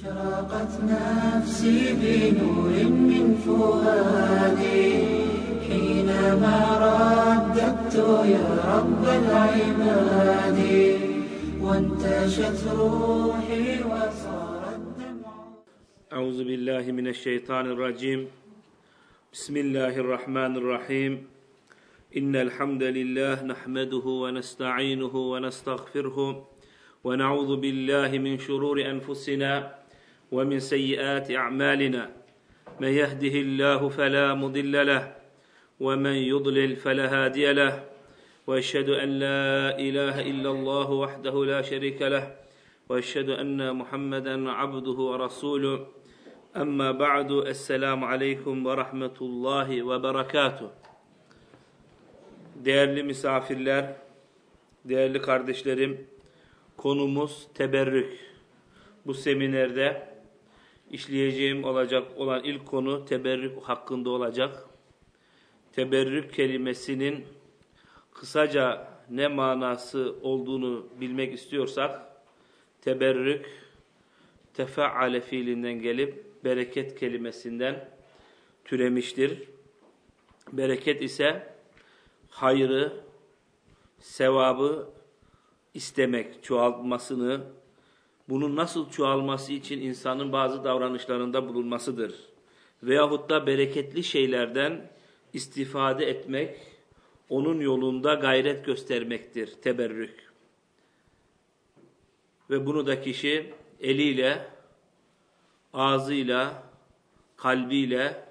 أشرقت نفسي بنور من فؤادي. حينما رددت يا رب العباد وانتشت روحي وصار الدمع أعوذ بالله من الشيطان الرجيم. بسم الله الرحمن الرحيم. إن الحمد لله نحمده ونستعينه ونستغفره ونعوذ بالله من شرور أنفسنا ومن سيئات أعمالنا من يهده الله فلا مضل له ومن يضلل فلا هادي له وأشهد أن لا إله إلا الله وحده لا شريك له وأشهد أن محمدا عبده ورسوله أما بعد السلام عليكم ورحمة الله وبركاته Değerli misafirler, değerli kardeşlerim, konumuz teberrük. Bu seminerde işleyeceğim olacak olan ilk konu teberrük hakkında olacak. Teberrük kelimesinin kısaca ne manası olduğunu bilmek istiyorsak, teberrük tefeale fiilinden gelip bereket kelimesinden türemiştir. Bereket ise hayrı, sevabı istemek, çoğaltmasını, bunun nasıl çoğalması için insanın bazı davranışlarında bulunmasıdır. Veyahut da bereketli şeylerden istifade etmek, onun yolunda gayret göstermektir teberrük. Ve bunu da kişi eliyle, ağzıyla, kalbiyle,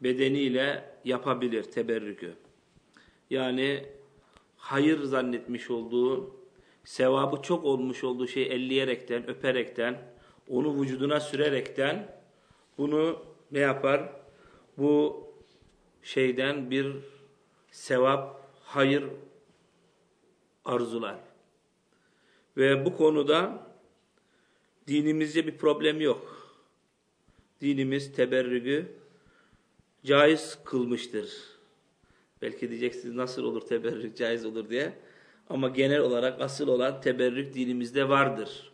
bedeniyle yapabilir teberrükü. Yani hayır zannetmiş olduğu, sevabı çok olmuş olduğu şey elleyerekten, öperekten, onu vücuduna sürerekten bunu ne yapar? Bu şeyden bir sevap, hayır arzular. Ve bu konuda dinimizde bir problem yok. Dinimiz teberrügü caiz kılmıştır. Belki diyeceksiniz nasıl olur teberrük caiz olur diye. Ama genel olarak asıl olan teberrük dinimizde vardır.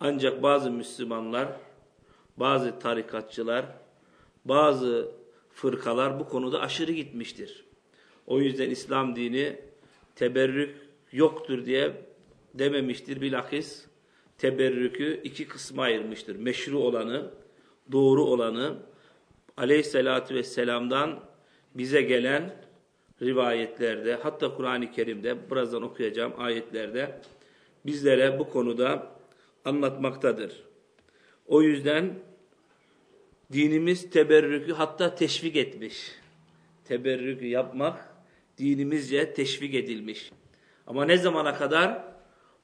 Ancak bazı Müslümanlar, bazı tarikatçılar, bazı fırkalar bu konuda aşırı gitmiştir. O yüzden İslam dini teberrük yoktur diye dememiştir. Bilakis teberrükü iki kısma ayırmıştır. Meşru olanı, doğru olanı, aleyhissalatü vesselam'dan bize gelen rivayetlerde, hatta Kur'an-ı Kerim'de, birazdan okuyacağım ayetlerde bizlere bu konuda anlatmaktadır. O yüzden dinimiz teberrükü hatta teşvik etmiş. Teberrükü yapmak dinimizce teşvik edilmiş. Ama ne zamana kadar?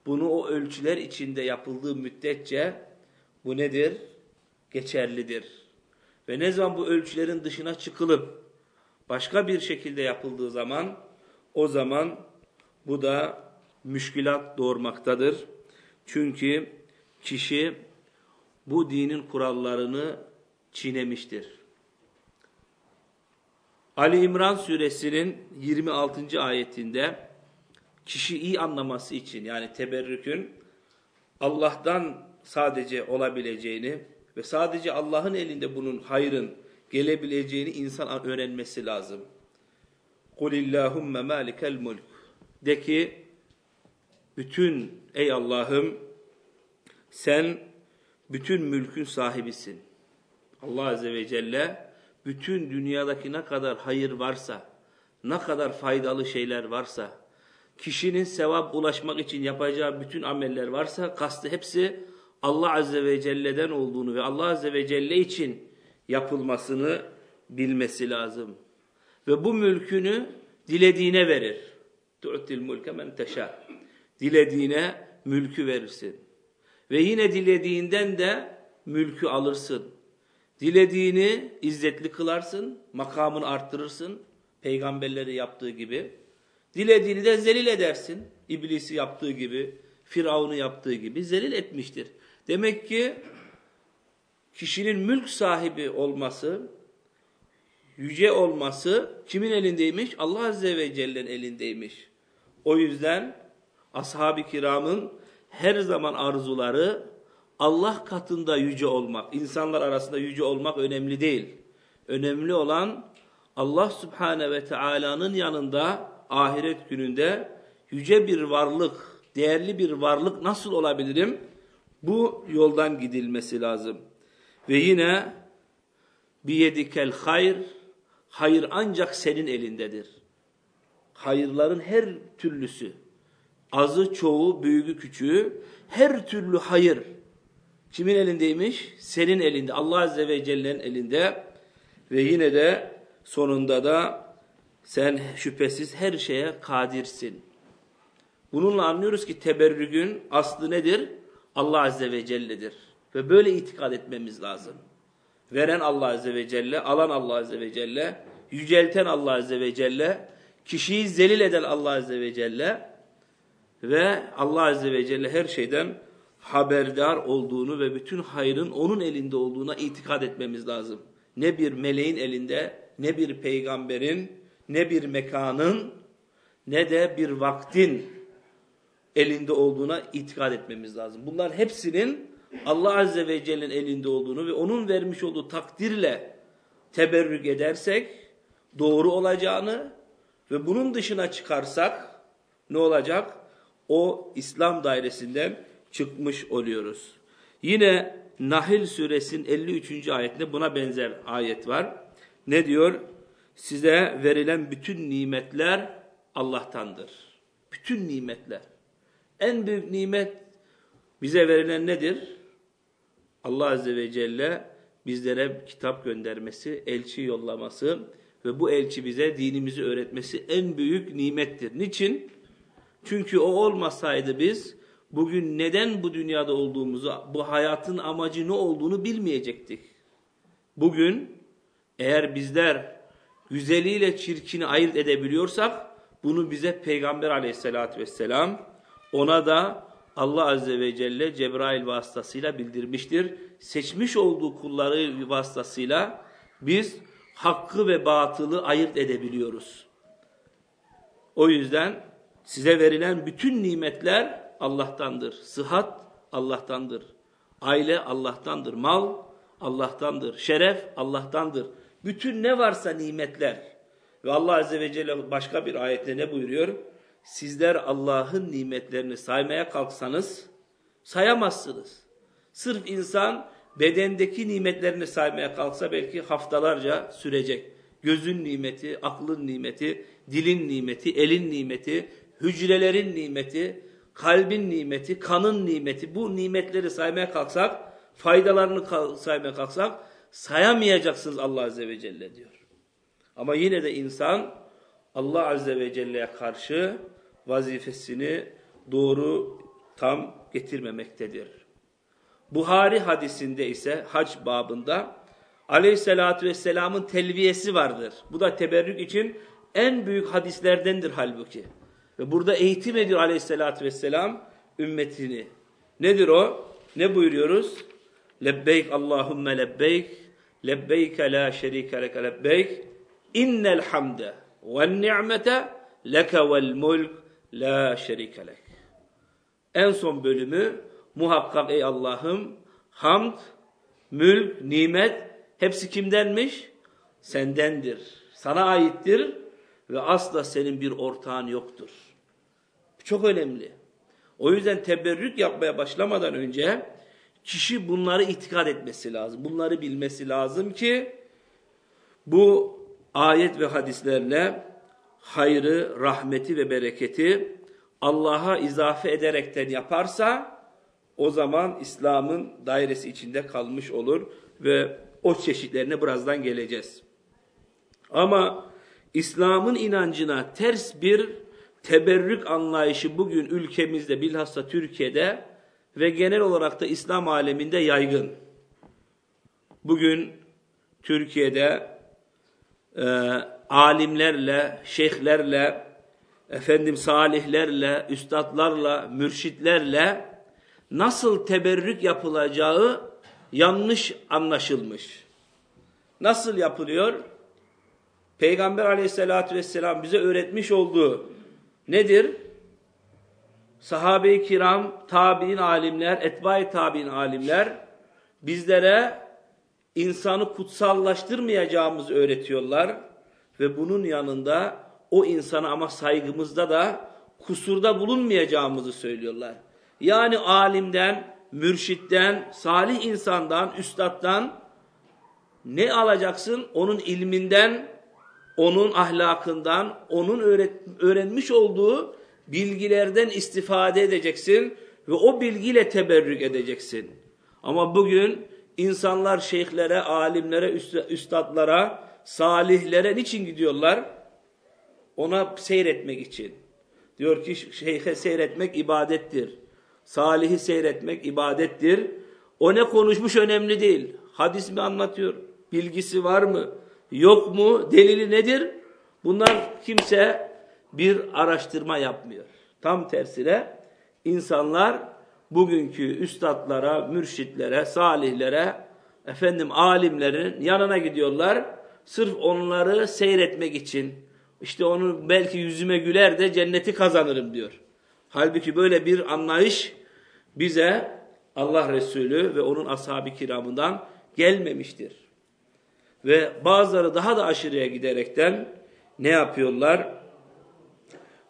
Bunu o ölçüler içinde yapıldığı müddetçe bu nedir? Geçerlidir. Ve ne zaman bu ölçülerin dışına çıkılıp başka bir şekilde yapıldığı zaman o zaman bu da müşkilat doğurmaktadır. Çünkü kişi bu dinin kurallarını çiğnemiştir. Ali İmran suresinin 26. ayetinde kişi iyi anlaması için yani teberrükün Allah'tan sadece olabileceğini ve sadece Allah'ın elinde bunun hayrın gelebileceğini insan öğrenmesi lazım. Kulillahümme malikel mulk. De ki bütün ey Allah'ım sen bütün mülkün sahibisin. Allah Azze ve Celle bütün dünyadaki ne kadar hayır varsa, ne kadar faydalı şeyler varsa, kişinin sevap ulaşmak için yapacağı bütün ameller varsa kastı hepsi Allah Azze ve Celle'den olduğunu ve Allah Azze ve Celle için yapılmasını bilmesi lazım. Ve bu mülkünü dilediğine verir. Tu'til mulke men teşâ. Dilediğine mülkü verirsin. Ve yine dilediğinden de mülkü alırsın. Dilediğini izzetli kılarsın, makamını arttırırsın. Peygamberleri yaptığı gibi. Dilediğini de zelil edersin. İblisi yaptığı gibi, Firavun'u yaptığı gibi zelil etmiştir. Demek ki kişinin mülk sahibi olması, yüce olması kimin elindeymiş? Allah Azze ve Celle'nin elindeymiş. O yüzden ashab-ı kiramın her zaman arzuları Allah katında yüce olmak, insanlar arasında yüce olmak önemli değil. Önemli olan Allah Subhane ve Teala'nın yanında ahiret gününde yüce bir varlık, değerli bir varlık nasıl olabilirim? Bu yoldan gidilmesi lazım. Ve yine biyedikel hayr, hayır ancak senin elindedir. Hayırların her türlüsü, azı, çoğu, büyüğü, küçüğü, her türlü hayır kimin elindeymiş? Senin elinde, Allah Azze ve Celle'nin elinde ve yine de sonunda da sen şüphesiz her şeye kadirsin. Bununla anlıyoruz ki teberrügün aslı nedir? Allah Azze ve Celle'dir. Ve böyle itikad etmemiz lazım. Veren Allah Azze ve Celle, alan Allah Azze ve Celle, yücelten Allah Azze ve Celle, kişiyi zelil eden Allah Azze ve Celle ve Allah Azze ve Celle her şeyden haberdar olduğunu ve bütün hayrın onun elinde olduğuna itikad etmemiz lazım. Ne bir meleğin elinde, ne bir peygamberin, ne bir mekanın, ne de bir vaktin elinde olduğuna itikad etmemiz lazım. Bunların hepsinin Allah Azze ve Celle'nin elinde olduğunu ve onun vermiş olduğu takdirle teberrük edersek doğru olacağını ve bunun dışına çıkarsak ne olacak? O İslam dairesinden çıkmış oluyoruz. Yine Nahil suresinin 53. ayetinde buna benzer ayet var. Ne diyor? Size verilen bütün nimetler Allah'tandır. Bütün nimetler. En büyük nimet bize verilen nedir? Allah Azze ve Celle bizlere kitap göndermesi, elçi yollaması ve bu elçi bize dinimizi öğretmesi en büyük nimettir. Niçin? Çünkü o olmasaydı biz bugün neden bu dünyada olduğumuzu, bu hayatın amacı ne olduğunu bilmeyecektik. Bugün eğer bizler güzeliyle çirkini ayırt edebiliyorsak bunu bize Peygamber aleyhissalatü vesselam ona da Allah azze ve celle Cebrail vasıtasıyla bildirmiştir. Seçmiş olduğu kulları vasıtasıyla biz hakkı ve batılı ayırt edebiliyoruz. O yüzden size verilen bütün nimetler Allah'tandır. Sıhhat Allah'tandır. Aile Allah'tandır. Mal Allah'tandır. Şeref Allah'tandır. Bütün ne varsa nimetler. Ve Allah Azze ve Celle başka bir ayette ne buyuruyor? Sizler Allah'ın nimetlerini saymaya kalksanız sayamazsınız. Sırf insan bedendeki nimetlerini saymaya kalksa belki haftalarca sürecek. Gözün nimeti, aklın nimeti, dilin nimeti, elin nimeti, hücrelerin nimeti, kalbin nimeti, kanın nimeti bu nimetleri saymaya kalksak, faydalarını saymaya kalksak sayamayacaksınız Allah Azze ve Celle diyor. Ama yine de insan Allah Azze ve Celle'ye karşı vazifesini doğru tam getirmemektedir. Buhari hadisinde ise hac babında aleyhissalatü vesselamın telviyesi vardır. Bu da teberrük için en büyük hadislerdendir halbuki. Ve burada eğitim ediyor aleyhissalatü vesselam ümmetini. Nedir o? Ne buyuruyoruz? Lebbeyk Allahümme lebbeyk, lebbeyke la şerike leke lebbeyk, innel hamde ve ni'mete leke vel mulk la şerike lek. En son bölümü muhakkak ey Allah'ım hamd, mülk, nimet hepsi kimdenmiş? Sendendir. Sana aittir ve asla senin bir ortağın yoktur. Çok önemli. O yüzden teberrük yapmaya başlamadan önce kişi bunları itikad etmesi lazım. Bunları bilmesi lazım ki bu ayet ve hadislerle hayrı, rahmeti ve bereketi Allah'a izafe ederekten yaparsa o zaman İslam'ın dairesi içinde kalmış olur ve o çeşitlerine birazdan geleceğiz. Ama İslam'ın inancına ters bir teberrük anlayışı bugün ülkemizde bilhassa Türkiye'de ve genel olarak da İslam aleminde yaygın. Bugün Türkiye'de e, alimlerle, şeyhlerle, efendim salihlerle, üstadlarla, mürşitlerle nasıl teberrük yapılacağı yanlış anlaşılmış. Nasıl yapılıyor? Peygamber aleyhissalatü vesselam bize öğretmiş olduğu nedir? sahabe-i kiram, tabi'in alimler, etbai tabi'in alimler bizlere insanı kutsallaştırmayacağımızı öğretiyorlar ve bunun yanında o insana ama saygımızda da kusurda bulunmayacağımızı söylüyorlar. Yani alimden, mürşitten, salih insandan, üstattan ne alacaksın? Onun ilminden, onun ahlakından, onun öğrenmiş olduğu bilgilerden istifade edeceksin ve o bilgiyle teberrük edeceksin. Ama bugün insanlar şeyhlere, alimlere, üstadlara, salihlere niçin gidiyorlar? Ona seyretmek için. Diyor ki şeyhe seyretmek ibadettir. Salihi seyretmek ibadettir. O ne konuşmuş önemli değil. Hadis mi anlatıyor? Bilgisi var mı? Yok mu? Delili nedir? Bunlar kimse bir araştırma yapmıyor. Tam tersine insanlar bugünkü üstadlara, mürşitlere, salihlere, efendim alimlerin yanına gidiyorlar. Sırf onları seyretmek için. İşte onu belki yüzüme güler de cenneti kazanırım diyor. Halbuki böyle bir anlayış bize Allah Resulü ve onun ashab-ı kiramından gelmemiştir. Ve bazıları daha da aşırıya giderekten ne yapıyorlar?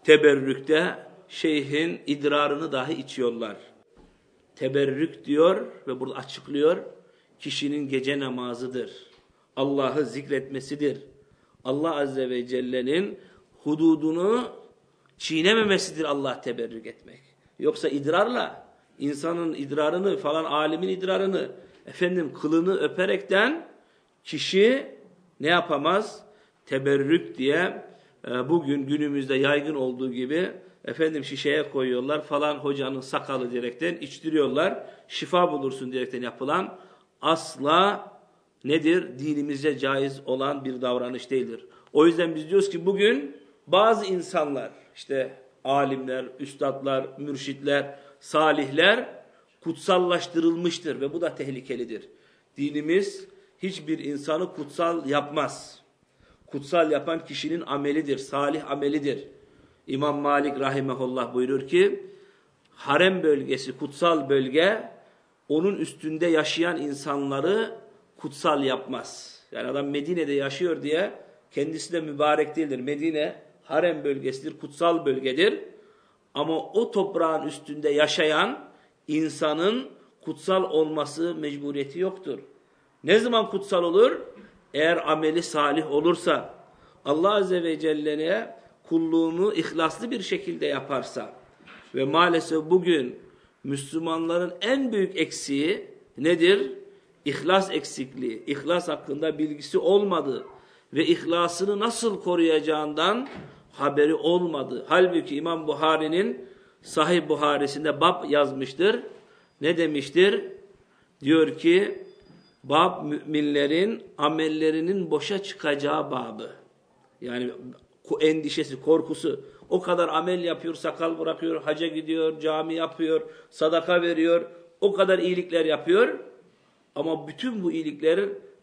Teberrükte şeyhin idrarını dahi içiyorlar. Teberrük diyor ve burada açıklıyor. Kişinin gece namazıdır. Allah'ı zikretmesidir. Allah Azze ve Celle'nin hududunu çiğnememesidir Allah teberrük etmek. Yoksa idrarla insanın idrarını falan alimin idrarını efendim kılını öperekten kişi ne yapamaz? Teberrük diye e, bugün günümüzde yaygın olduğu gibi efendim şişeye koyuyorlar falan hocanın sakalı diyerekten içtiriyorlar. Şifa bulursun diyerekten yapılan asla nedir? Dinimizce caiz olan bir davranış değildir. O yüzden biz diyoruz ki bugün bazı insanlar işte alimler, üstadlar, mürşitler, salihler kutsallaştırılmıştır ve bu da tehlikelidir. Dinimiz hiçbir insanı kutsal yapmaz. Kutsal yapan kişinin amelidir, salih amelidir. İmam Malik rahimehullah buyurur ki, harem bölgesi, kutsal bölge, onun üstünde yaşayan insanları kutsal yapmaz. Yani adam Medine'de yaşıyor diye kendisi de mübarek değildir. Medine harem bölgesidir, kutsal bölgedir. Ama o toprağın üstünde yaşayan insanın kutsal olması mecburiyeti yoktur. Ne zaman kutsal olur? Eğer ameli salih olursa, Allah Azze ve Celle'ye kulluğunu ihlaslı bir şekilde yaparsa ve maalesef bugün Müslümanların en büyük eksiği nedir? İhlas eksikliği, ihlas hakkında bilgisi olmadı ve ihlasını nasıl koruyacağından haberi olmadı. Halbuki İmam Buhari'nin Sahih Buhari'sinde bab yazmıştır. Ne demiştir? Diyor ki bab müminlerin amellerinin boşa çıkacağı babı. Yani endişesi, korkusu. O kadar amel yapıyor, sakal bırakıyor, haca gidiyor, cami yapıyor, sadaka veriyor. O kadar iyilikler yapıyor. Ama bütün bu iyilikler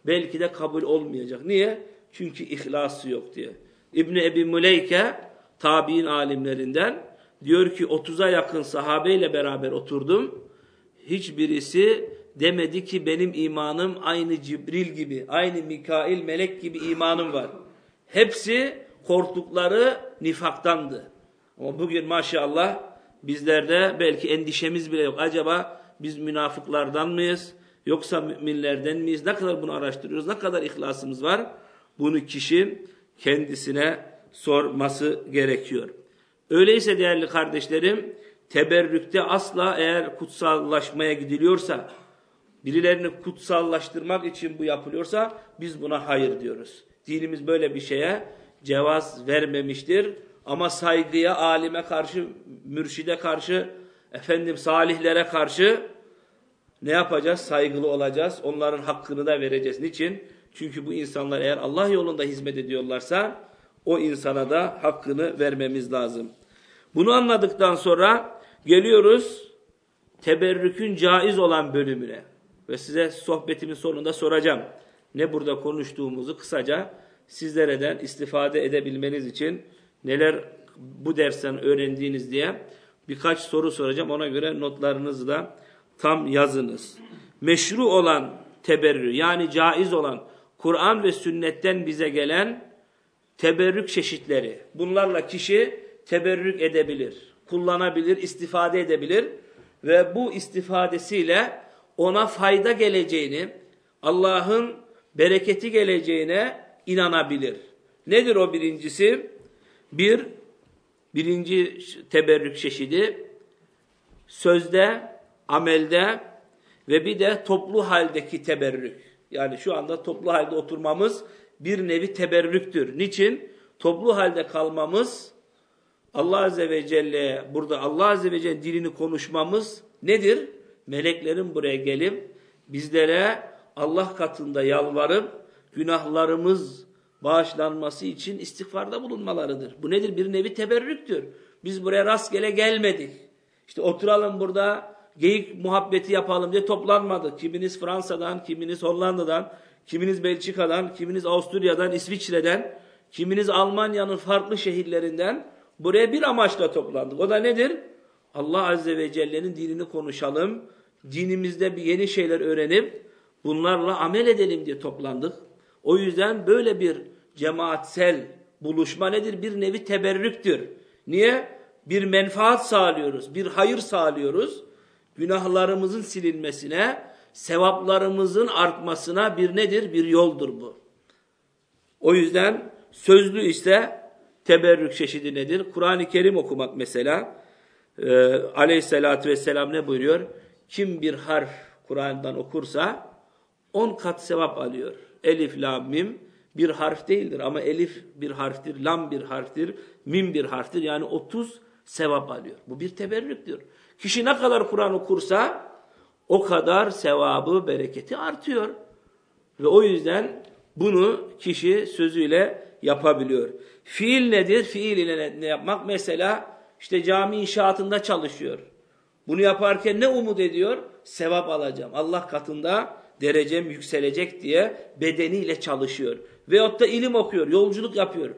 belki de kabul olmayacak. Niye? Çünkü ihlası yok diye. İbni Ebi Müleyke tabi'in alimlerinden diyor ki 30'a yakın sahabeyle beraber oturdum. Hiçbirisi demedi ki benim imanım aynı Cibril gibi, aynı Mikail melek gibi imanım var. Hepsi korktukları nifaktandı. Ama bugün maşallah bizlerde belki endişemiz bile yok. Acaba biz münafıklardan mıyız? Yoksa müminlerden miyiz? Ne kadar bunu araştırıyoruz? Ne kadar ihlasımız var? Bunu kişi kendisine sorması gerekiyor. Öyleyse değerli kardeşlerim, teberrükte asla eğer kutsallaşmaya gidiliyorsa, birilerini kutsallaştırmak için bu yapılıyorsa biz buna hayır diyoruz. Dinimiz böyle bir şeye cevaz vermemiştir. Ama saygıya, alime karşı, mürşide karşı, efendim salihlere karşı ne yapacağız? Saygılı olacağız. Onların hakkını da vereceğiz. Niçin? Çünkü bu insanlar eğer Allah yolunda hizmet ediyorlarsa o insana da hakkını vermemiz lazım. Bunu anladıktan sonra geliyoruz teberrükün caiz olan bölümüne. Ve size sohbetimin sonunda soracağım. Ne burada konuştuğumuzu kısaca sizlerden istifade edebilmeniz için neler bu dersten öğrendiğiniz diye birkaç soru soracağım. Ona göre notlarınızı da tam yazınız. Meşru olan teberrü yani caiz olan Kur'an ve sünnetten bize gelen teberrük çeşitleri. Bunlarla kişi teberrük edebilir, kullanabilir, istifade edebilir ve bu istifadesiyle ona fayda geleceğini, Allah'ın bereketi geleceğine inanabilir. Nedir o birincisi? Bir, birinci teberrük çeşidi sözde, amelde ve bir de toplu haldeki teberrük. Yani şu anda toplu halde oturmamız bir nevi teberrüktür. Niçin? Toplu halde kalmamız Allah Azze ve Celle burada Allah Azze ve Celle dilini konuşmamız nedir? Meleklerin buraya gelip bizlere Allah katında yalvarıp günahlarımız bağışlanması için istiğfarda bulunmalarıdır. Bu nedir? Bir nevi teberrüktür. Biz buraya rastgele gelmedik. İşte oturalım burada geyik muhabbeti yapalım diye toplanmadık. Kiminiz Fransa'dan, kiminiz Hollanda'dan, kiminiz Belçika'dan, kiminiz Avusturya'dan, İsviçre'den, kiminiz Almanya'nın farklı şehirlerinden buraya bir amaçla toplandık. O da nedir? Allah Azze ve Celle'nin dinini konuşalım. Dinimizde bir yeni şeyler öğrenip bunlarla amel edelim diye toplandık. O yüzden böyle bir cemaatsel buluşma nedir? Bir nevi teberrüktür. Niye? Bir menfaat sağlıyoruz, bir hayır sağlıyoruz. Günahlarımızın silinmesine, sevaplarımızın artmasına bir nedir? Bir yoldur bu. O yüzden sözlü ise teberrük çeşidi nedir? Kur'an-ı Kerim okumak mesela. Ee, aleyhissalatü vesselam ne buyuruyor? Kim bir harf Kur'an'dan okursa on kat sevap alıyor. Elif, lam, mim bir harf değildir ama elif bir harftir, lam bir harftir, mim bir harftir. Yani 30 sevap alıyor. Bu bir teberrüktür. Kişi ne kadar Kur'an okursa o kadar sevabı, bereketi artıyor. Ve o yüzden bunu kişi sözüyle yapabiliyor. Fiil nedir? Fiil ile ne yapmak? Mesela işte cami inşaatında çalışıyor. Bunu yaparken ne umut ediyor? Sevap alacağım. Allah katında derecem yükselecek diye bedeniyle çalışıyor. Veyahut da ilim okuyor, yolculuk yapıyor.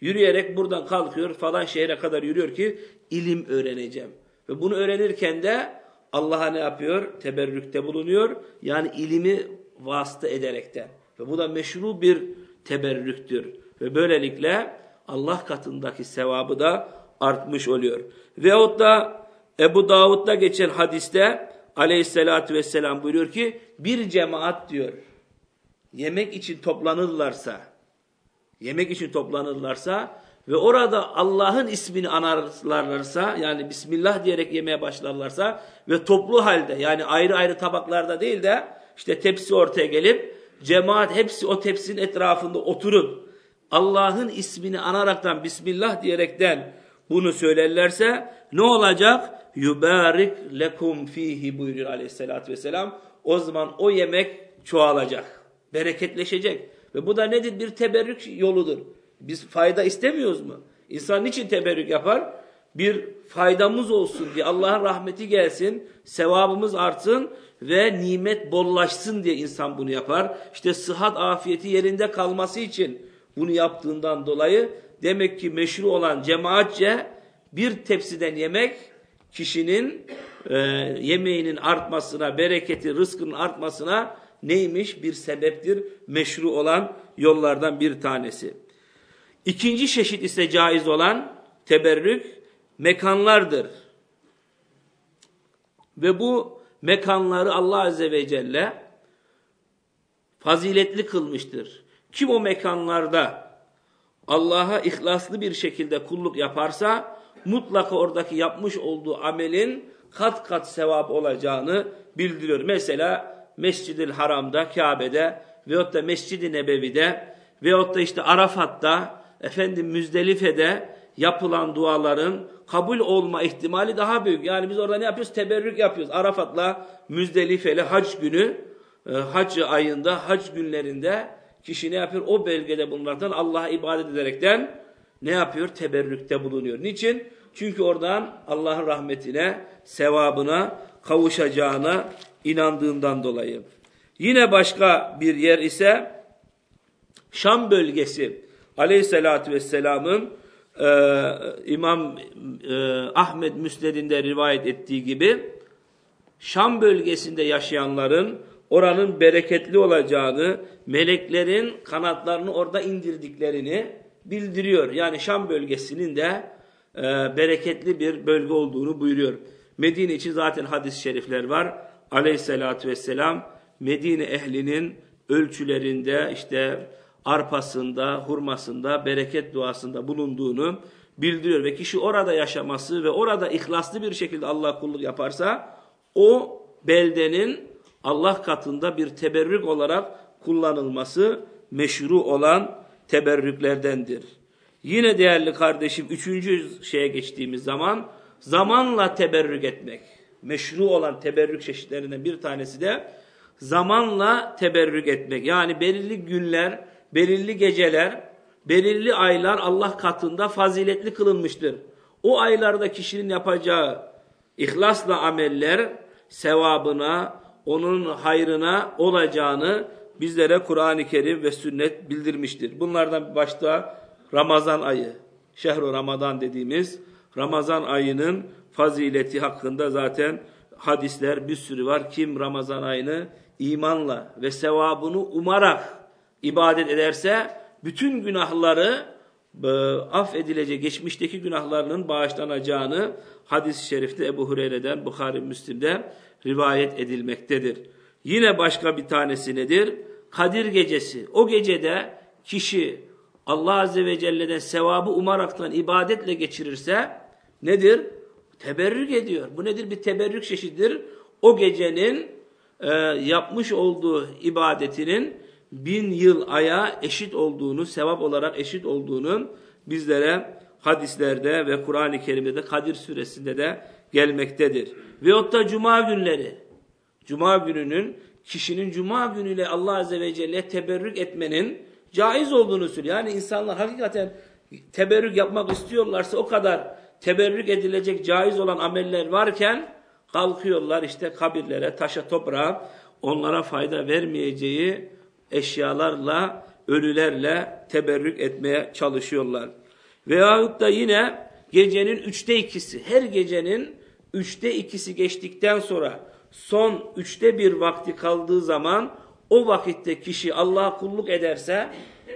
Yürüyerek buradan kalkıyor falan şehre kadar yürüyor ki ilim öğreneceğim. Ve bunu öğrenirken de Allah'a ne yapıyor? Teberrükte bulunuyor. Yani ilimi vasıta ederekten. Ve bu da meşru bir teberrüktür. Ve böylelikle Allah katındaki sevabı da artmış oluyor. Veyahut da Ebu Davud'da geçen hadiste aleyhissalatü vesselam buyuruyor ki bir cemaat diyor yemek için toplanırlarsa yemek için toplanırlarsa ve orada Allah'ın ismini anarlarsa yani Bismillah diyerek yemeye başlarlarsa ve toplu halde yani ayrı ayrı tabaklarda değil de işte tepsi ortaya gelip cemaat hepsi o tepsinin etrafında oturup Allah'ın ismini anaraktan Bismillah diyerekten bunu söylerlerse ne olacak? Yubarik lekum fihi buyuruyor aleyhissalatü vesselam. O zaman o yemek çoğalacak, bereketleşecek. Ve bu da nedir? Bir teberrük yoludur. Biz fayda istemiyoruz mu? İnsan niçin teberrük yapar? Bir faydamız olsun diye Allah'ın rahmeti gelsin, sevabımız artsın ve nimet bollaşsın diye insan bunu yapar. İşte sıhhat afiyeti yerinde kalması için bunu yaptığından dolayı demek ki meşru olan cemaatçe bir tepsiden yemek kişinin e, yemeğinin artmasına, bereketi, rızkının artmasına neymiş? Bir sebeptir. Meşru olan yollardan bir tanesi. İkinci çeşit ise caiz olan teberrük mekanlardır. Ve bu mekanları Allah Azze ve Celle faziletli kılmıştır. Kim o mekanlarda Allah'a ihlaslı bir şekilde kulluk yaparsa mutlaka oradaki yapmış olduğu amelin kat kat sevap olacağını bildiriyor. Mesela Mescid-i Haram'da, Kabe'de veyahut da Mescid-i Nebevi'de veyahut da işte Arafat'ta, efendim Müzdelife'de yapılan duaların kabul olma ihtimali daha büyük. Yani biz orada ne yapıyoruz? Teberrük yapıyoruz. Arafat'la Müzdelife'li hac günü, e, hac ayında, hac günlerinde kişi ne yapıyor? O belgede bulunmaktan Allah'a ibadet ederekten ne yapıyor? Teberrükte bulunuyor. Niçin? Çünkü oradan Allah'ın rahmetine, sevabına kavuşacağına inandığından dolayı. Yine başka bir yer ise Şam bölgesi aleyhissalatü vesselamın e, İmam e, Ahmet Müsned'inde rivayet ettiği gibi Şam bölgesinde yaşayanların oranın bereketli olacağını, meleklerin kanatlarını orada indirdiklerini bildiriyor. Yani Şam bölgesinin de e, bereketli bir bölge olduğunu buyuruyor. Medine için zaten hadis-i şerifler var. Aleyhissalatü vesselam Medine ehlinin ölçülerinde işte arpasında, hurmasında, bereket duasında bulunduğunu bildiriyor. Ve kişi orada yaşaması ve orada ihlaslı bir şekilde Allah kulluk yaparsa o beldenin Allah katında bir teberrük olarak kullanılması meşru olan teberrüklerdendir. Yine değerli kardeşim üçüncü şeye geçtiğimiz zaman zamanla teberrük etmek. Meşru olan teberrük çeşitlerinden bir tanesi de zamanla teberrük etmek. Yani belirli günler, belirli geceler, belirli aylar Allah katında faziletli kılınmıştır. O aylarda kişinin yapacağı ihlasla ameller sevabına, onun hayrına olacağını bizlere Kur'an-ı Kerim ve sünnet bildirmiştir. Bunlardan başta Ramazan ayı, şehru Ramazan dediğimiz Ramazan ayının fazileti hakkında zaten hadisler bir sürü var. Kim Ramazan ayını imanla ve sevabını umarak ibadet ederse bütün günahları e, affedilecek geçmişteki günahlarının bağışlanacağını hadis-i şerifte Ebu Hureyre'den Bukhari Müslim'de rivayet edilmektedir. Yine başka bir tanesi nedir? Kadir gecesi. O gecede kişi Allah Azze ve Celle'den sevabı umaraktan ibadetle geçirirse nedir? Teberrük ediyor. Bu nedir? Bir teberrük çeşididir. O gecenin e, yapmış olduğu ibadetinin bin yıl aya eşit olduğunu, sevap olarak eşit olduğunu bizlere hadislerde ve Kur'an-ı Kerim'de de Kadir suresinde de gelmektedir. Veyahut da cuma günleri. Cuma gününün kişinin cuma günüyle Allah Azze ve Celle teberrük etmenin caiz olduğunu söylüyor. Yani insanlar hakikaten teberrük yapmak istiyorlarsa o kadar teberrük edilecek caiz olan ameller varken kalkıyorlar işte kabirlere, taşa, toprağa onlara fayda vermeyeceği eşyalarla, ölülerle teberrük etmeye çalışıyorlar. Veyahut da yine gecenin üçte ikisi, her gecenin üçte ikisi geçtikten sonra son üçte bir vakti kaldığı zaman o vakitte kişi Allah'a kulluk ederse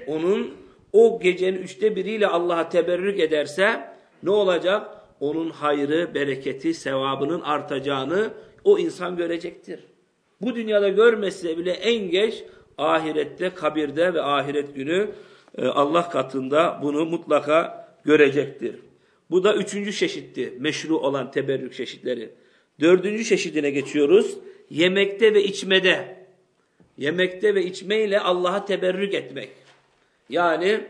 onun o gecenin üçte biriyle Allah'a teberrük ederse ne olacak? Onun hayrı, bereketi, sevabının artacağını o insan görecektir. Bu dünyada görmese bile en geç ahirette, kabirde ve ahiret günü e, Allah katında bunu mutlaka görecektir. Bu da üçüncü çeşitti. Meşru olan teberrük çeşitleri. Dördüncü çeşidine geçiyoruz. Yemekte ve içmede. Yemekte ve içmeyle Allah'a teberrük etmek. Yani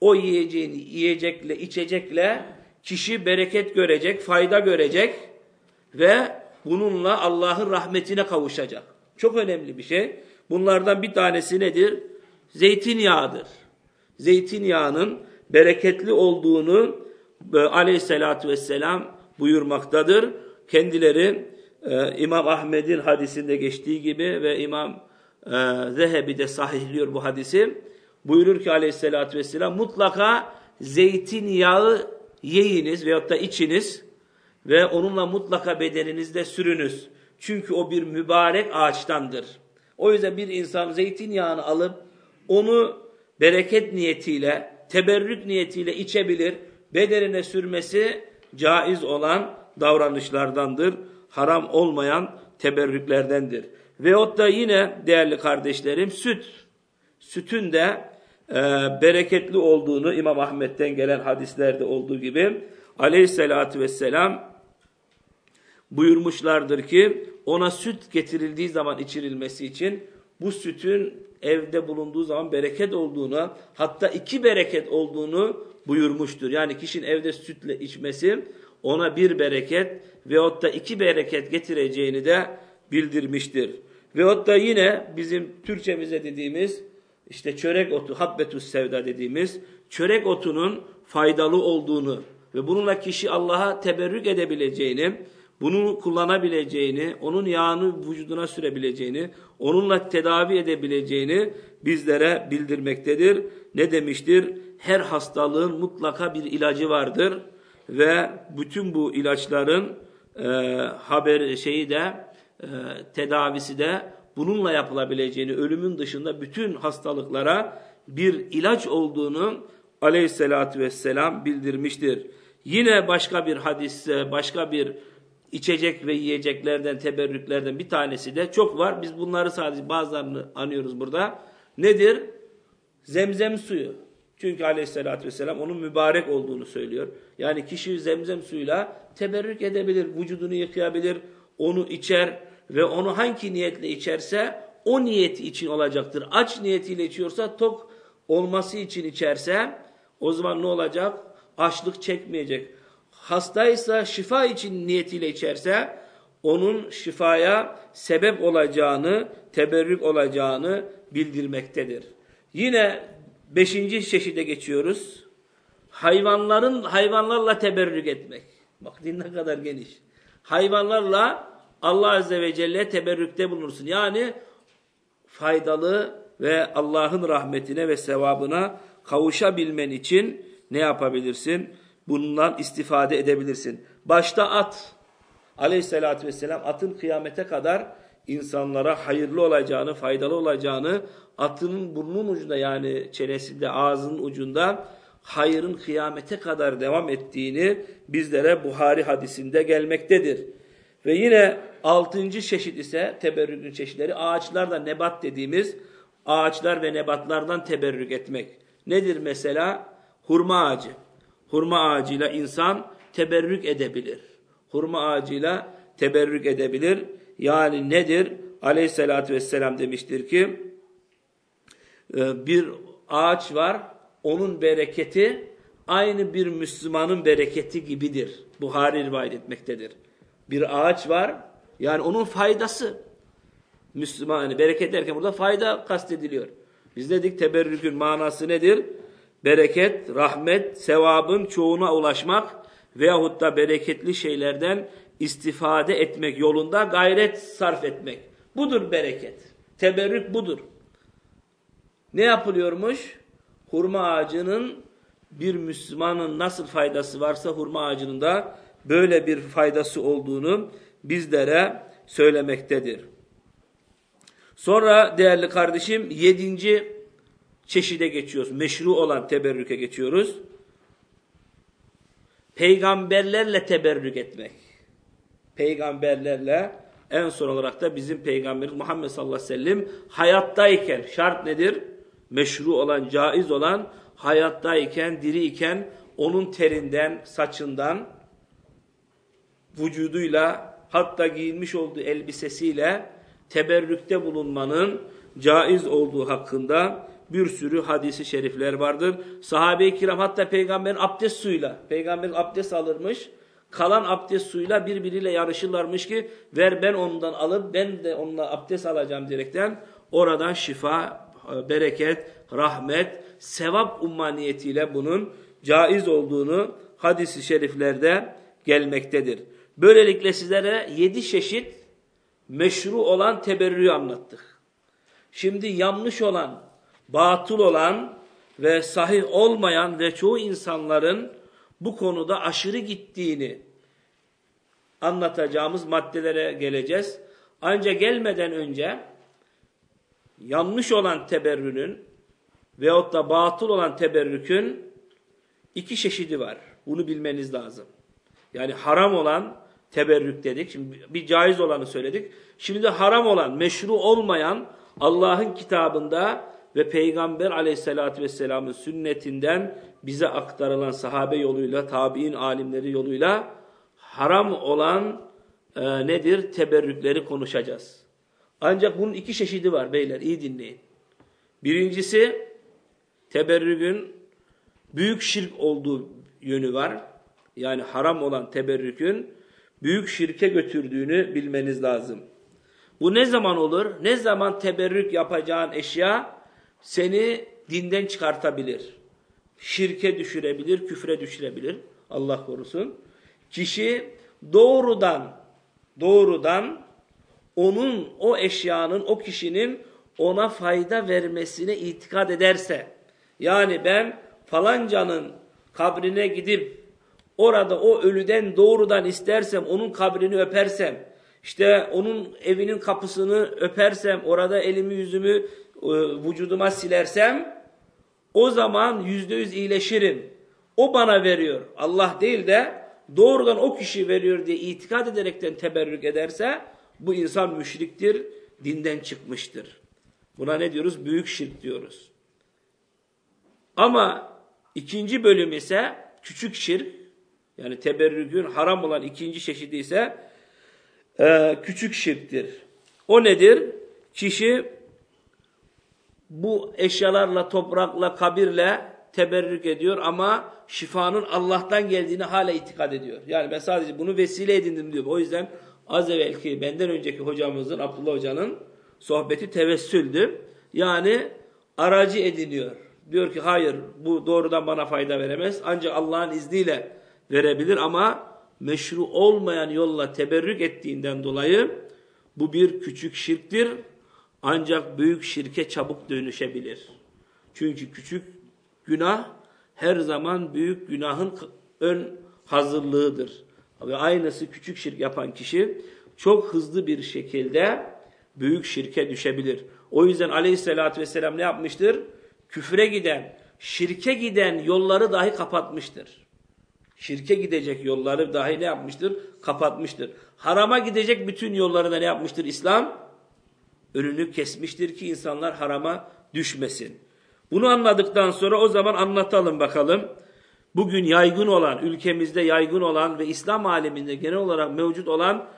o yiyeceğini yiyecekle, içecekle kişi bereket görecek, fayda görecek ve bununla Allah'ın rahmetine kavuşacak. Çok önemli bir şey. Bunlardan bir tanesi nedir? Zeytinyağıdır. Zeytinyağının bereketli olduğunu e, aleyhissalatü vesselam buyurmaktadır. Kendileri e, İmam Ahmet'in hadisinde geçtiği gibi ve İmam e, Zehebi de sahihliyor bu hadisi. Buyurur ki aleyhissalatü vesselam mutlaka zeytinyağı yiyiniz veyahut da içiniz ve onunla mutlaka bedeninizde sürünüz. Çünkü o bir mübarek ağaçtandır. O yüzden bir insan zeytinyağını alıp onu bereket niyetiyle, teberrük niyetiyle içebilir. Bedenine sürmesi caiz olan davranışlardandır. Haram olmayan teberrüklerdendir. Veyahut da yine değerli kardeşlerim süt. Sütün de e, bereketli olduğunu İmam Ahmet'ten gelen hadislerde olduğu gibi aleyhissalatü vesselam buyurmuşlardır ki ona süt getirildiği zaman içirilmesi için bu sütün evde bulunduğu zaman bereket olduğunu hatta iki bereket olduğunu buyurmuştur. Yani kişinin evde sütle içmesi ona bir bereket veyahut da iki bereket getireceğini de bildirmiştir. Veyahut da yine bizim Türkçemize dediğimiz işte çörek otu, habbetus sevda dediğimiz çörek otunun faydalı olduğunu ve bununla kişi Allah'a teberrük edebileceğini, bunu kullanabileceğini, onun yağını vücuduna sürebileceğini, onunla tedavi edebileceğini bizlere bildirmektedir. Ne demiştir? Her hastalığın mutlaka bir ilacı vardır ve bütün bu ilaçların e, haber şeyi de e, tedavisi de bununla yapılabileceğini, ölümün dışında bütün hastalıklara bir ilaç olduğunu aleyhissalatü vesselam bildirmiştir. Yine başka bir hadiste, başka bir içecek ve yiyeceklerden, teberrüklerden bir tanesi de çok var. Biz bunları sadece bazılarını anıyoruz burada. Nedir? Zemzem suyu. Çünkü aleyhissalatü vesselam onun mübarek olduğunu söylüyor. Yani kişi zemzem suyuyla teberrük edebilir, vücudunu yıkayabilir, onu içer ve onu hangi niyetle içerse o niyeti için olacaktır. Aç niyetiyle içiyorsa tok olması için içerse o zaman ne olacak? Açlık çekmeyecek. Hastaysa şifa için niyetiyle içerse onun şifaya sebep olacağını, teberrük olacağını bildirmektedir. Yine beşinci çeşide geçiyoruz. Hayvanların hayvanlarla teberrük etmek. Bak din ne kadar geniş. Hayvanlarla Allah Azze ve Celle teberrükte bulunursun. Yani faydalı ve Allah'ın rahmetine ve sevabına kavuşabilmen için ne yapabilirsin? Bundan istifade edebilirsin. Başta at. Aleyhissalatü vesselam atın kıyamete kadar insanlara hayırlı olacağını, faydalı olacağını, atının burnunun ucunda yani çenesinde, ağzının ucunda hayırın kıyamete kadar devam ettiğini bizlere Buhari hadisinde gelmektedir. Ve yine altıncı çeşit ise teberrükün çeşitleri ağaçlar nebat dediğimiz ağaçlar ve nebatlardan teberrük etmek. Nedir mesela? Hurma ağacı. Hurma ağacıyla insan teberrük edebilir. Hurma ağacıyla teberrük edebilir. Yani nedir? Aleyhissalatü vesselam demiştir ki e, bir ağaç var onun bereketi aynı bir Müslümanın bereketi gibidir. Buhari rivayet etmektedir. Bir ağaç var yani onun faydası. Müslüman yani bereket derken burada fayda kastediliyor. Biz dedik teberrükün manası nedir? Bereket, rahmet, sevabın çoğuna ulaşmak veyahut da bereketli şeylerden istifade etmek yolunda gayret sarf etmek. Budur bereket. Teberrük budur. Ne yapılıyormuş? Hurma ağacının bir Müslümanın nasıl faydası varsa hurma ağacının da böyle bir faydası olduğunu bizlere söylemektedir. Sonra değerli kardeşim yedinci çeşide geçiyoruz. Meşru olan teberrüke geçiyoruz. Peygamberlerle teberrük etmek. Peygamberlerle en son olarak da bizim peygamberimiz Muhammed sallallahu aleyhi ve sellem hayattayken şart nedir? Meşru olan, caiz olan hayattayken, diri iken onun terinden, saçından, vücuduyla hatta giyinmiş olduğu elbisesiyle teberrükte bulunmanın caiz olduğu hakkında bir sürü hadisi şerifler vardır. Sahabe-i kiram hatta peygamberin abdest suyuyla, peygamberin abdest alırmış, kalan abdest suyuyla birbiriyle yarışırlarmış ki ver ben ondan alıp ben de onunla abdest alacağım diyerekten oradan şifa, bereket, rahmet, sevap ummaniyetiyle bunun caiz olduğunu hadisi şeriflerde gelmektedir. Böylelikle sizlere yedi çeşit meşru olan teberrüyü anlattık. Şimdi yanlış olan, batıl olan ve sahih olmayan ve çoğu insanların bu konuda aşırı gittiğini anlatacağımız maddelere geleceğiz. Ancak gelmeden önce yanlış olan teberrünün veyahut da batıl olan teberrükün iki çeşidi var. Bunu bilmeniz lazım. Yani haram olan teberrük dedik. Şimdi bir caiz olanı söyledik. Şimdi de haram olan, meşru olmayan Allah'ın kitabında ve Peygamber aleyhissalatü vesselamın sünnetinden bize aktarılan sahabe yoluyla, tabi'in alimleri yoluyla haram olan e, nedir? Teberrükleri konuşacağız. Ancak bunun iki çeşidi var beyler, iyi dinleyin. Birincisi, teberrükün büyük şirk olduğu yönü var. Yani haram olan teberrükün büyük şirke götürdüğünü bilmeniz lazım. Bu ne zaman olur? Ne zaman teberrük yapacağın eşya seni dinden çıkartabilir. Şirke düşürebilir, küfre düşürebilir. Allah korusun. Kişi doğrudan doğrudan onun, o eşyanın, o kişinin ona fayda vermesine itikad ederse, yani ben falancanın kabrine gidip orada o ölüden doğrudan istersem, onun kabrini öpersem, işte onun evinin kapısını öpersem, orada elimi yüzümü e, vücuduma silersem, o zaman yüzde yüz iyileşirim. O bana veriyor. Allah değil de doğrudan o kişi veriyor diye itikad ederekten teberrük ederse bu insan müşriktir, dinden çıkmıştır. Buna ne diyoruz? Büyük şirk diyoruz. Ama ikinci bölüm ise küçük şirk, yani teberrükün haram olan ikinci çeşidi ise e, küçük şirktir. O nedir? Kişi bu eşyalarla, toprakla, kabirle teberrük ediyor ama şifanın Allah'tan geldiğini hala itikad ediyor. Yani ben sadece bunu vesile edindim diyor. O yüzden az evvelki benden önceki hocamızın, Abdullah Hoca'nın sohbeti tevessüldü. Yani aracı ediniyor. Diyor ki hayır bu doğrudan bana fayda veremez. Ancak Allah'ın izniyle verebilir ama meşru olmayan yolla teberrük ettiğinden dolayı bu bir küçük şirktir. Ancak büyük şirke çabuk dönüşebilir. Çünkü küçük günah her zaman büyük günahın ön hazırlığıdır. Ve aynısı küçük şirk yapan kişi çok hızlı bir şekilde büyük şirke düşebilir. O yüzden aleyhissalatü vesselam ne yapmıştır? Küfre giden, şirke giden yolları dahi kapatmıştır. Şirke gidecek yolları dahi ne yapmıştır? Kapatmıştır. Harama gidecek bütün yolları da ne yapmıştır İslam? Önünü kesmiştir ki insanlar harama düşmesin. Bunu anladıktan sonra o zaman anlatalım bakalım. Bugün yaygın olan, ülkemizde yaygın olan ve İslam aleminde genel olarak mevcut olan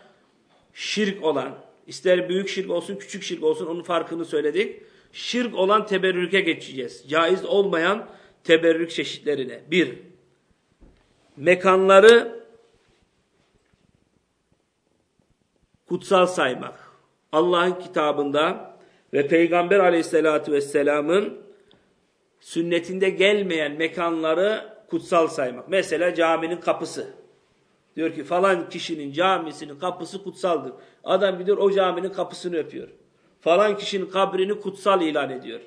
şirk olan, ister büyük şirk olsun, küçük şirk olsun onun farkını söyledik. Şirk olan teberrüke geçeceğiz. Caiz olmayan teberrük çeşitlerine. Bir, mekanları kutsal saymak. Allah'ın kitabında ve Peygamber aleyhissalatü vesselamın sünnetinde gelmeyen mekanları kutsal saymak. Mesela caminin kapısı. Diyor ki falan kişinin camisinin kapısı kutsaldır. Adam gidiyor o caminin kapısını öpüyor. Falan kişinin kabrini kutsal ilan ediyor.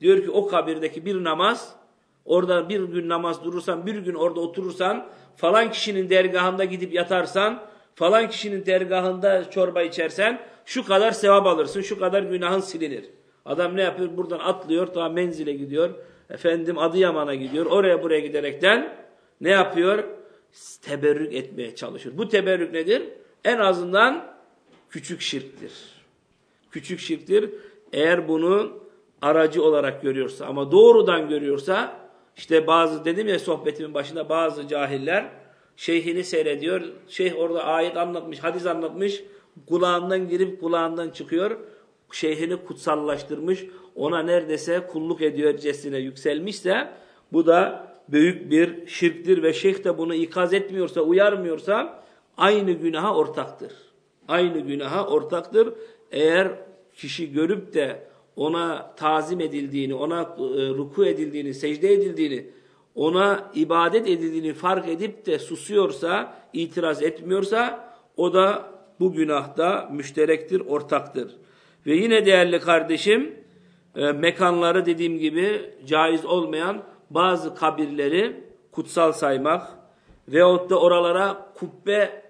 Diyor ki o kabirdeki bir namaz, orada bir gün namaz durursan, bir gün orada oturursan, falan kişinin dergahında gidip yatarsan, falan kişinin dergahında çorba içersen, şu kadar sevap alırsın, şu kadar günahın silinir. Adam ne yapıyor? Buradan atlıyor, ta menzile gidiyor. Efendim Adıyaman'a gidiyor. Oraya buraya giderekten ne yapıyor? Teberrük etmeye çalışıyor. Bu teberrük nedir? En azından küçük şirktir. Küçük şirktir. Eğer bunu aracı olarak görüyorsa ama doğrudan görüyorsa işte bazı dedim ya sohbetimin başında bazı cahiller şeyhini seyrediyor. Şeyh orada ayet anlatmış, hadis anlatmış. Kulağından girip kulağından çıkıyor. Şeyhini kutsallaştırmış. Ona neredeyse kulluk ediyorcesine yükselmişse bu da büyük bir şirktir ve şeyh de bunu ikaz etmiyorsa, uyarmıyorsa aynı günaha ortaktır. Aynı günaha ortaktır. Eğer kişi görüp de ona tazim edildiğini, ona e, ruku edildiğini, secde edildiğini, ona ibadet edildiğini fark edip de susuyorsa, itiraz etmiyorsa o da bu günahta müşterektir, ortaktır. Ve yine değerli kardeşim, e, mekanları dediğim gibi caiz olmayan bazı kabirleri kutsal saymak veyahut da oralara kubbe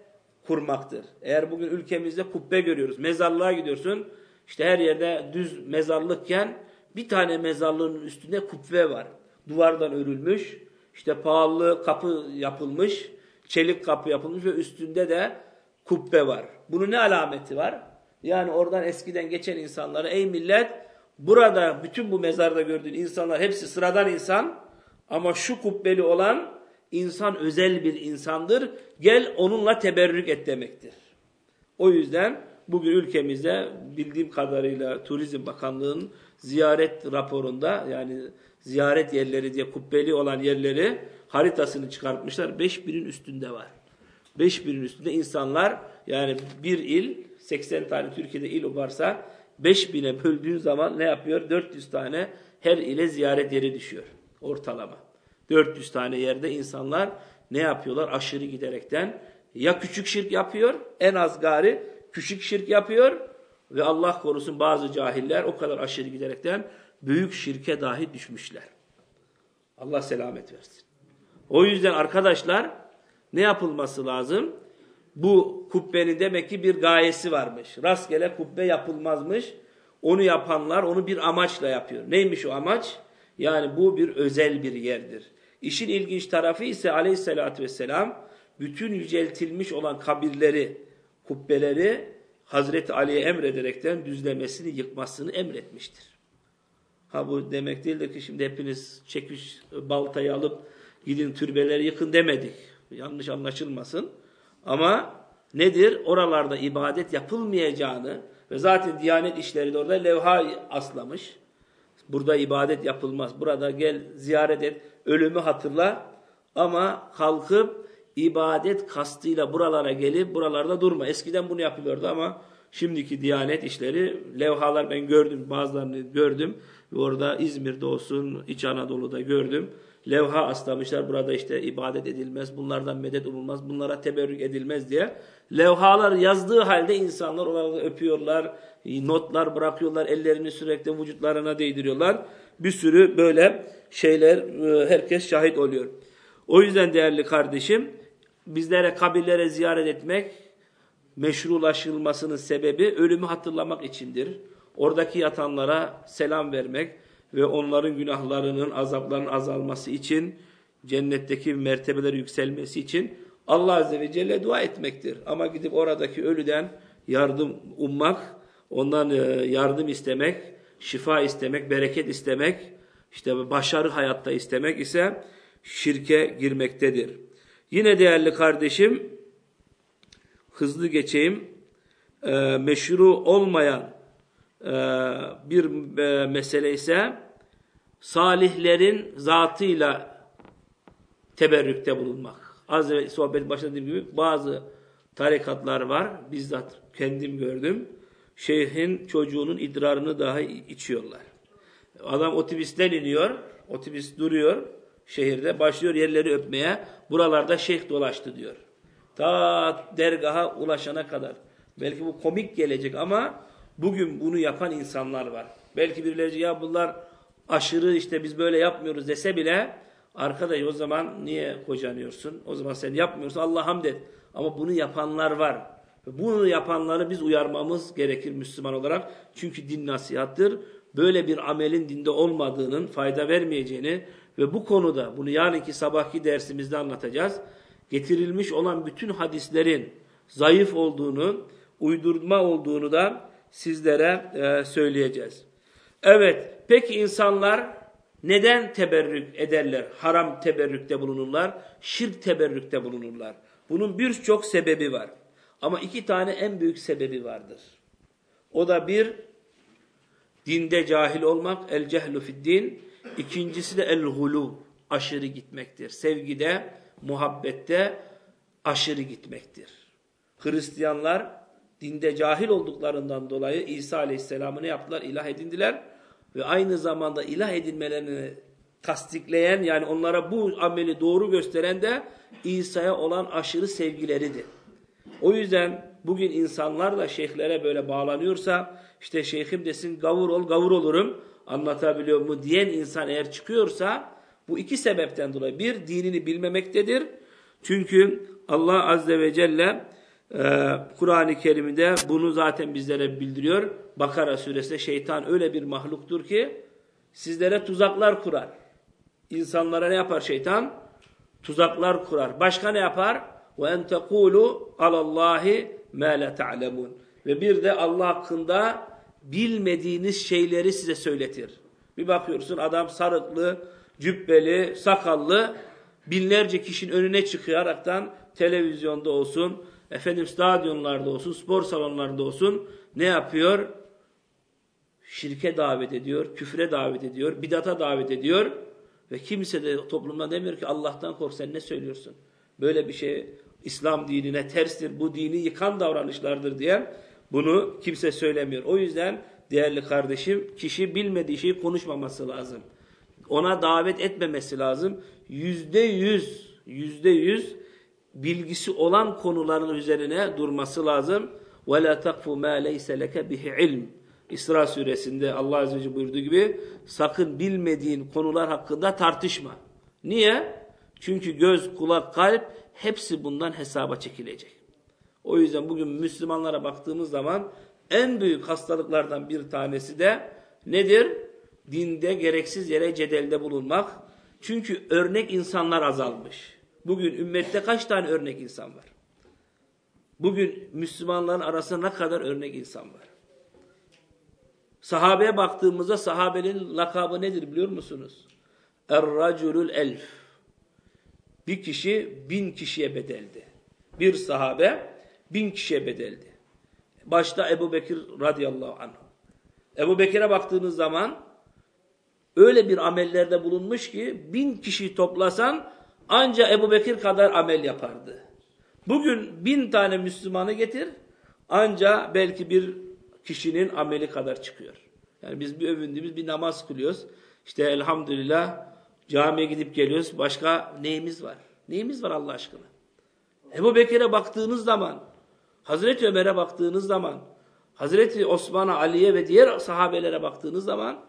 kurmaktır. Eğer bugün ülkemizde kubbe görüyoruz, mezarlığa gidiyorsun, işte her yerde düz mezarlıkken bir tane mezarlığın üstünde kubbe var. Duvardan örülmüş, işte pahalı kapı yapılmış, çelik kapı yapılmış ve üstünde de kubbe var. Bunun ne alameti var? Yani oradan eskiden geçen insanlara ey millet burada bütün bu mezarda gördüğün insanlar hepsi sıradan insan ama şu kubbeli olan insan özel bir insandır. Gel onunla teberrük et demektir. O yüzden bugün ülkemizde bildiğim kadarıyla Turizm Bakanlığı'nın ziyaret raporunda yani ziyaret yerleri diye kubbeli olan yerleri haritasını çıkartmışlar. 5000'in üstünde var. 5000'in üstünde insanlar yani bir il 80 tane Türkiye'de il varsa 5000'e böldüğün zaman ne yapıyor? 400 tane her ile ziyaret yeri düşüyor ortalama. 400 tane yerde insanlar ne yapıyorlar? Aşırı giderekten ya küçük şirk yapıyor, en az gari küçük şirk yapıyor ve Allah korusun bazı cahiller o kadar aşırı giderekten büyük şirke dahi düşmüşler. Allah selamet versin. O yüzden arkadaşlar ne yapılması lazım? Bu kubbenin demek ki bir gayesi varmış. Rastgele kubbe yapılmazmış. Onu yapanlar onu bir amaçla yapıyor. Neymiş o amaç? Yani bu bir özel bir yerdir. İşin ilginç tarafı ise aleyhissalatü vesselam bütün yüceltilmiş olan kabirleri, kubbeleri Hazreti Ali'ye emrederekten düzlemesini, yıkmasını emretmiştir. Ha bu demek değildir ki şimdi hepiniz çekiş baltayı alıp gidin türbeleri yıkın demedik. Yanlış anlaşılmasın. Ama nedir? Oralarda ibadet yapılmayacağını ve zaten Diyanet işleri de orada levha aslamış. Burada ibadet yapılmaz. Burada gel ziyaret et, ölümü hatırla ama kalkıp ibadet kastıyla buralara gelip buralarda durma. Eskiden bunu yapılıyordu ama şimdiki Diyanet işleri levhalar ben gördüm bazılarını gördüm. Orada İzmir'de olsun İç Anadolu'da gördüm. Levha aslamışlar burada işte ibadet edilmez, bunlardan medet umulmaz, bunlara teberrük edilmez diye. Levhalar yazdığı halde insanlar orada öpüyorlar, notlar bırakıyorlar, ellerini sürekli vücutlarına değdiriyorlar. Bir sürü böyle şeyler e, herkes şahit oluyor. O yüzden değerli kardeşim bizlere kabirlere ziyaret etmek meşrulaşılmasının sebebi ölümü hatırlamak içindir. Oradaki yatanlara selam vermek ve onların günahlarının, azaplarının azalması için, cennetteki mertebeler yükselmesi için Allah Azze ve Celle dua etmektir. Ama gidip oradaki ölüden yardım ummak, ondan e, yardım istemek, şifa istemek, bereket istemek, işte başarı hayatta istemek ise şirke girmektedir. Yine değerli kardeşim, hızlı geçeyim, e, meşru olmayan e, bir e, mesele ise salihlerin zatıyla teberrükte bulunmak. Az önce sohbet başında dediğim gibi bazı tarikatlar var. Bizzat kendim gördüm. Şeyhin çocuğunun idrarını daha içiyorlar. Adam otobüsten iniyor. Otobüs duruyor şehirde. Başlıyor yerleri öpmeye. Buralarda şeyh dolaştı diyor. Ta dergaha ulaşana kadar. Belki bu komik gelecek ama bugün bunu yapan insanlar var. Belki birileri ya bunlar aşırı işte biz böyle yapmıyoruz dese bile arkadaş o zaman niye kocanıyorsun? O zaman sen yapmıyorsun Allah hamd et. Ama bunu yapanlar var. Bunu yapanları biz uyarmamız gerekir Müslüman olarak. Çünkü din nasihattır. Böyle bir amelin dinde olmadığının fayda vermeyeceğini ve bu konuda bunu yarınki sabahki dersimizde anlatacağız. Getirilmiş olan bütün hadislerin zayıf olduğunu, uydurma olduğunu da sizlere e, söyleyeceğiz. Evet, peki insanlar neden teberrük ederler? Haram teberrükte bulunurlar, şirk teberrükte bulunurlar. Bunun birçok sebebi var. Ama iki tane en büyük sebebi vardır. O da bir, dinde cahil olmak, el cehlu fid din. İkincisi de el hulu, aşırı gitmektir. Sevgide, muhabbette aşırı gitmektir. Hristiyanlar dinde cahil olduklarından dolayı İsa Aleyhisselam'ı ne yaptılar? İlah edindiler ve aynı zamanda ilah edinmelerini tasdikleyen yani onlara bu ameli doğru gösteren de İsa'ya olan aşırı sevgileridir. O yüzden bugün insanlar da şeyhlere böyle bağlanıyorsa işte şeyhim desin gavur ol gavur olurum anlatabiliyor mu diyen insan eğer çıkıyorsa bu iki sebepten dolayı bir dinini bilmemektedir. Çünkü Allah Azze ve Celle ee, Kur'an-ı Kerim'de bunu zaten bizlere bildiriyor. Bakara suresinde şeytan öyle bir mahluktur ki sizlere tuzaklar kurar. İnsanlara ne yapar şeytan? Tuzaklar kurar. Başka ne yapar? Ve en tekulu alallahi ma la ta'lemun. Ve bir de Allah hakkında bilmediğiniz şeyleri size söyletir. Bir bakıyorsun adam sarıklı, cübbeli, sakallı binlerce kişinin önüne çıkaraktan televizyonda olsun, efendim stadyumlarda olsun, spor salonlarında olsun ne yapıyor? Şirke davet ediyor, küfre davet ediyor, bidata davet ediyor ve kimse de toplumda demiyor ki Allah'tan kork sen ne söylüyorsun? Böyle bir şey İslam dinine terstir, bu dini yıkan davranışlardır diye bunu kimse söylemiyor. O yüzden değerli kardeşim kişi bilmediği şeyi konuşmaması lazım. Ona davet etmemesi lazım. Yüzde yüz, yüzde yüz bilgisi olan konuların üzerine durması lazım. وَلَا تَقْفُ مَا لَيْسَ لَكَ بِهِ ilm. İsra suresinde Allah Azze ve Celle buyurduğu gibi sakın bilmediğin konular hakkında tartışma. Niye? Çünkü göz, kulak, kalp hepsi bundan hesaba çekilecek. O yüzden bugün Müslümanlara baktığımız zaman en büyük hastalıklardan bir tanesi de nedir? Dinde gereksiz yere cedelde bulunmak. Çünkü örnek insanlar azalmış. Bugün ümmette kaç tane örnek insan var? Bugün Müslümanların arasında ne kadar örnek insan var? Sahabeye baktığımızda sahabenin lakabı nedir biliyor musunuz? Er-raculul elf. Bir kişi bin kişiye bedeldi. Bir sahabe bin kişiye bedeldi. Başta Ebu Bekir radıyallahu anh. Ebu Bekir'e baktığınız zaman öyle bir amellerde bulunmuş ki bin kişi toplasan ancak Ebu Bekir kadar amel yapardı. Bugün bin tane Müslümanı getir ancak belki bir kişinin ameli kadar çıkıyor. Yani biz bir övündüğümüz bir namaz kılıyoruz. İşte elhamdülillah camiye gidip geliyoruz. Başka neyimiz var? Neyimiz var Allah aşkına? Ebu Bekir'e baktığınız zaman, Hazreti Ömer'e baktığınız zaman, Hazreti Osman'a, Ali'ye ve diğer sahabelere baktığınız zaman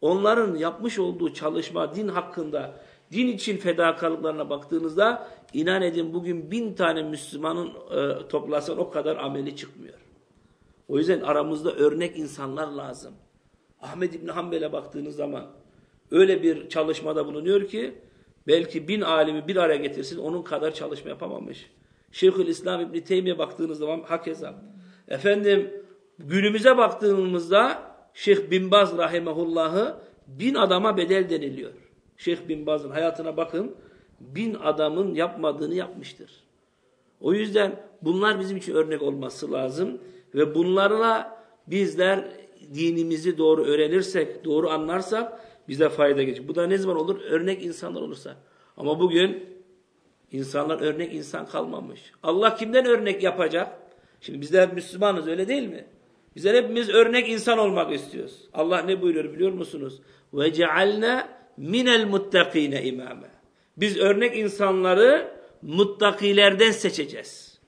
onların yapmış olduğu çalışma din hakkında, din için fedakarlıklarına baktığınızda inan edin bugün bin tane Müslümanın e, toplasan o kadar ameli çıkmıyor. O yüzden aramızda örnek insanlar lazım. Ahmed İbni Hanbel'e baktığınız zaman öyle bir çalışmada bulunuyor ki belki bin alimi bir araya getirsin onun kadar çalışma yapamamış. Şeyhül İslam İbni Teymiye baktığınız zaman hakeza. Efendim günümüze baktığımızda Şeyh Bin Baz rahimehullah'ı bin adama bedel deniliyor. Şeyh Bin Baz'ın hayatına bakın bin adamın yapmadığını yapmıştır. O yüzden bunlar bizim için örnek olması lazım ve bunlarla bizler dinimizi doğru öğrenirsek, doğru anlarsak bize fayda gelecek. Bu da ne zaman olur? Örnek insanlar olursa. Ama bugün insanlar örnek insan kalmamış. Allah kimden örnek yapacak? Şimdi bizler Müslümanız öyle değil mi? Bizler hepimiz örnek insan olmak istiyoruz. Allah ne buyuruyor biliyor musunuz? Ve cealna minel muttakine imame. Biz örnek insanları muttakilerden seçeceğiz.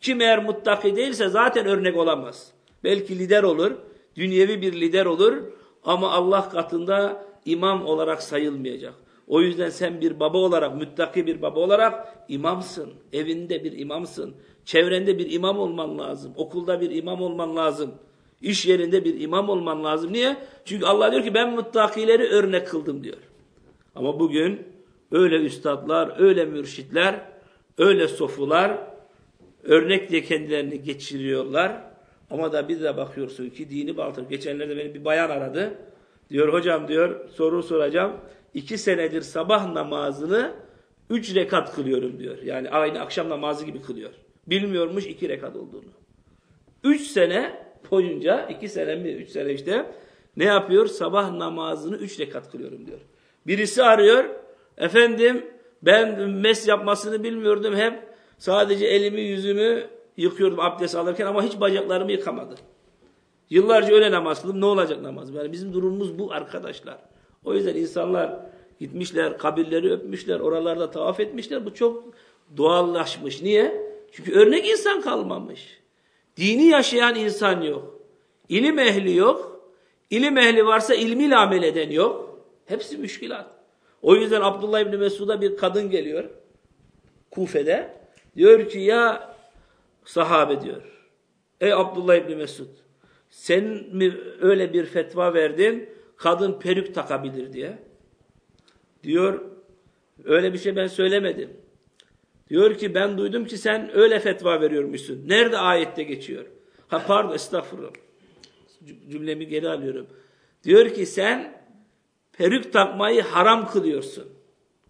Kim eğer muttaki değilse zaten örnek olamaz. Belki lider olur, dünyevi bir lider olur ama Allah katında imam olarak sayılmayacak. O yüzden sen bir baba olarak, müttaki bir baba olarak imamsın. Evinde bir imamsın. Çevrende bir imam olman lazım. Okulda bir imam olman lazım. İş yerinde bir imam olman lazım. Niye? Çünkü Allah diyor ki ben muttakileri örnek kıldım diyor. Ama bugün öyle üstadlar, öyle mürşitler, öyle sofular örnek diye kendilerini geçiriyorlar. Ama da bir de bakıyorsun ki dini baltır. Geçenlerde beni bir bayan aradı. Diyor hocam diyor soru soracağım. İki senedir sabah namazını üç rekat kılıyorum diyor. Yani aynı akşam namazı gibi kılıyor. Bilmiyormuş iki rekat olduğunu. Üç sene boyunca iki sene mi üç sene işte ne yapıyor? Sabah namazını üç rekat kılıyorum diyor. Birisi arıyor. Efendim ben mes yapmasını bilmiyordum hep. Sadece elimi yüzümü yıkıyordum abdest alırken ama hiç bacaklarımı yıkamadım. Yıllarca öyle namaz kıldım. Ne olacak namaz? Yani bizim durumumuz bu arkadaşlar. O yüzden insanlar gitmişler, kabirleri öpmüşler, oralarda tavaf etmişler. Bu çok doğallaşmış. Niye? Çünkü örnek insan kalmamış. Dini yaşayan insan yok. İlim ehli yok. İlim ehli varsa ilmiyle amel eden yok. Hepsi müşkilat. O yüzden Abdullah İbni Mesud'a bir kadın geliyor. Kufe'de. Diyor ki ya sahabe diyor. Ey Abdullah İbni Mesud sen mi öyle bir fetva verdin kadın perük takabilir diye. Diyor öyle bir şey ben söylemedim. Diyor ki ben duydum ki sen öyle fetva veriyormuşsun. Nerede ayette geçiyor? Ha pardon estağfurullah. Cümlemi geri alıyorum. Diyor ki sen perük takmayı haram kılıyorsun.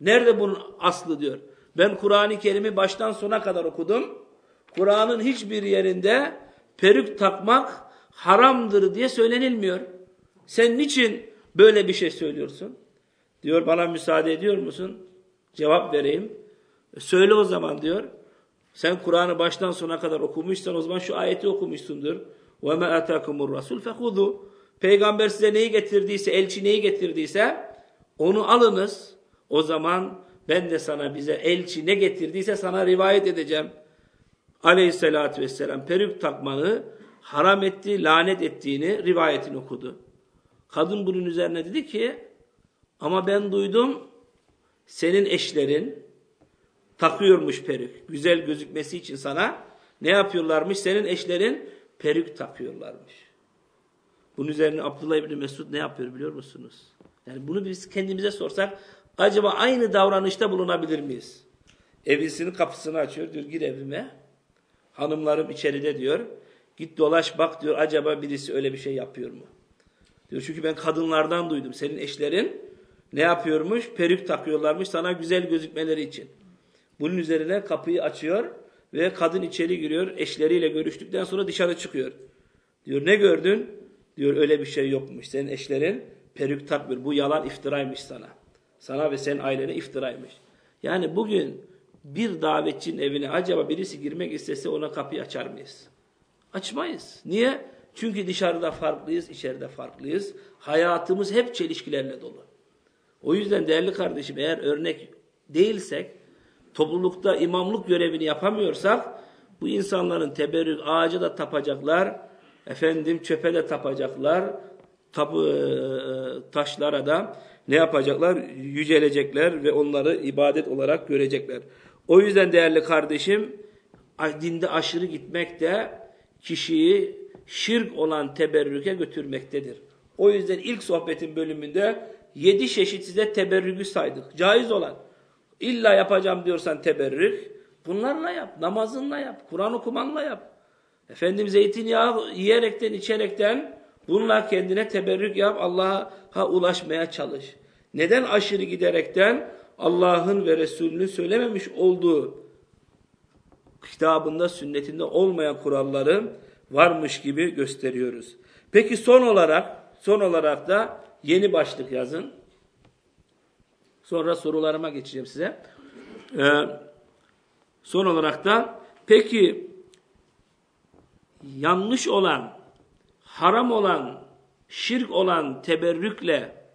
Nerede bunun aslı diyor. Ben Kur'an-ı Kerim'i baştan sona kadar okudum. Kur'an'ın hiçbir yerinde perük takmak haramdır diye söylenilmiyor. Sen niçin böyle bir şey söylüyorsun? Diyor bana müsaade ediyor musun? Cevap vereyim. E, söyle o zaman diyor. Sen Kur'an'ı baştan sona kadar okumuşsan o zaman şu ayeti okumuşsundur. وَمَا أَتَاكُمُ الرَّسُولُ فَخُذُوا Peygamber size neyi getirdiyse, elçi neyi getirdiyse onu alınız. O zaman Ben de sana bize elçi ne getirdiyse sana rivayet edeceğim. Aleyhissalatü vesselam peruk takmanı haram etti, lanet ettiğini rivayetini okudu. Kadın bunun üzerine dedi ki ama ben duydum senin eşlerin takıyormuş peruk. Güzel gözükmesi için sana ne yapıyorlarmış? Senin eşlerin peruk takıyorlarmış. Bunun üzerine Abdullah İbni Mesud ne yapıyor biliyor musunuz? Yani bunu biz kendimize sorsak acaba aynı davranışta bulunabilir miyiz? Evisinin kapısını açıyor diyor gir evime. Hanımlarım içeride diyor. Git dolaş bak diyor acaba birisi öyle bir şey yapıyor mu? Diyor çünkü ben kadınlardan duydum. Senin eşlerin ne yapıyormuş? Peruk takıyorlarmış sana güzel gözükmeleri için. Bunun üzerine kapıyı açıyor ve kadın içeri giriyor. Eşleriyle görüştükten sonra dışarı çıkıyor. Diyor ne gördün? Diyor öyle bir şey yokmuş. Senin eşlerin peruk takmıyor. Bu yalan iftiraymış sana. Sana ve senin ailene iftiraymış. Yani bugün bir davetçinin evine acaba birisi girmek istese ona kapıyı açar mıyız? Açmayız. Niye? Çünkü dışarıda farklıyız, içeride farklıyız. Hayatımız hep çelişkilerle dolu. O yüzden değerli kardeşim eğer örnek değilsek, toplulukta imamlık görevini yapamıyorsak, bu insanların teberrük ağaca da tapacaklar, efendim çöpe de tapacaklar, tabu, e, taşlara da ne yapacaklar? Yücelecekler ve onları ibadet olarak görecekler. O yüzden değerli kardeşim, dinde aşırı gitmek de kişiyi şirk olan teberrüke götürmektedir. O yüzden ilk sohbetin bölümünde yedi çeşit size teberrügü saydık. Caiz olan. İlla yapacağım diyorsan teberrük, bunlarla yap. Namazınla yap. Kur'an okumanla yap. Efendim zeytinyağı yiyerekten, içerekten bununla kendine teberrük yap. Allah'a ulaşmaya çalış. Neden aşırı giderekten Allah'ın ve Resulünün söylememiş olduğu kitabında, sünnetinde olmayan kuralları varmış gibi gösteriyoruz. Peki son olarak, son olarak da yeni başlık yazın. Sonra sorularıma geçeceğim size. Ee, son olarak da peki yanlış olan, haram olan, şirk olan teberrükle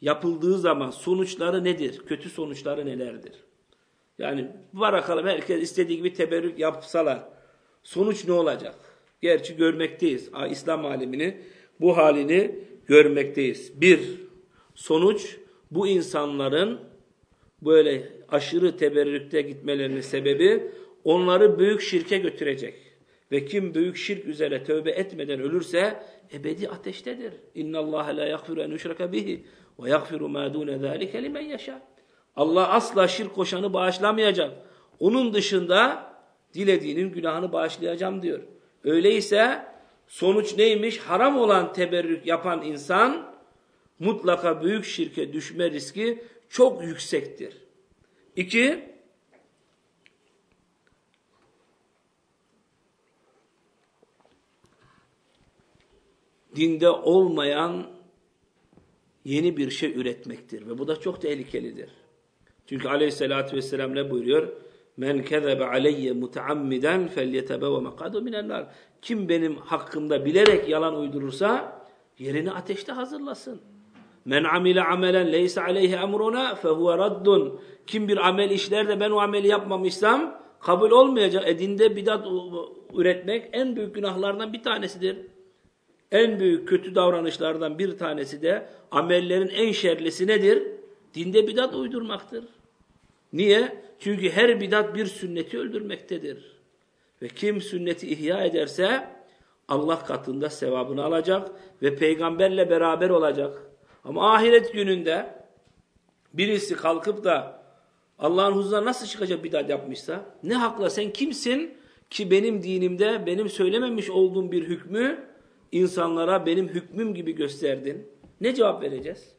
yapıldığı zaman sonuçları nedir? Kötü sonuçları nelerdir? Yani barakalım herkes istediği gibi teberrük yapsalar sonuç ne olacak? Gerçi görmekteyiz. İslam alemini bu halini görmekteyiz. Bir, sonuç bu insanların böyle aşırı teberrükte gitmelerinin sebebi onları büyük şirke götürecek. Ve kim büyük şirk üzere tövbe etmeden ölürse ebedi ateştedir. İnna Allah la yaghfiru en yushraka bihi ve yaghfiru ma dun zalika limen yasha. Allah asla şirk koşanı bağışlamayacak. Onun dışında dilediğinin günahını bağışlayacağım diyor. Öyleyse sonuç neymiş? Haram olan teberrük yapan insan mutlaka büyük şirke düşme riski çok yüksektir. İki, dinde olmayan yeni bir şey üretmektir. Ve bu da çok tehlikelidir. Çünkü aleyhissalatü vesselam ne buyuruyor? Men kezebe aleyye muteammiden felyetebeve mekadu minennar. Kim benim hakkımda bilerek yalan uydurursa yerini ateşte hazırlasın. Men amile amelen leysa aleyhi emruna fehuve raddun. Kim bir amel işler de ben o ameli yapmamışsam kabul olmayacak. Edinde bidat üretmek en büyük günahlardan bir tanesidir. En büyük kötü davranışlardan bir tanesi de amellerin en şerlisi nedir? Dinde bidat uydurmaktır. Niye? Çünkü her bidat bir sünneti öldürmektedir. Ve kim sünneti ihya ederse Allah katında sevabını alacak ve peygamberle beraber olacak. Ama ahiret gününde birisi kalkıp da Allah'ın huzuruna nasıl çıkacak bidat yapmışsa ne hakla sen kimsin ki benim dinimde benim söylememiş olduğum bir hükmü insanlara benim hükmüm gibi gösterdin. Ne cevap vereceğiz?